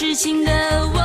痴情的我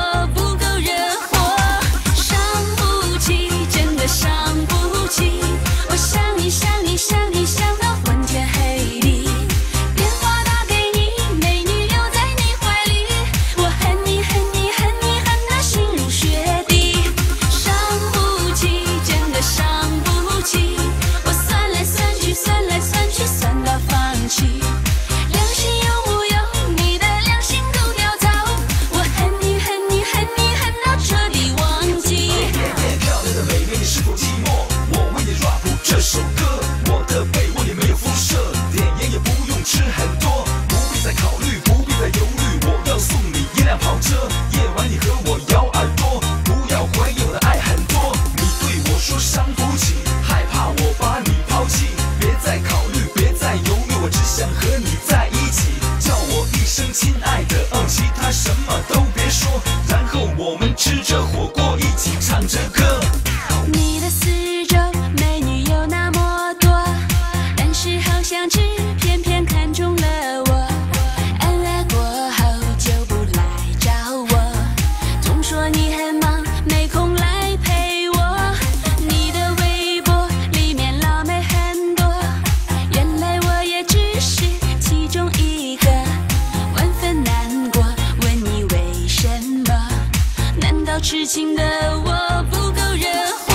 痴情的我不够惹火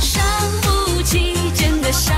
伤不起真的伤。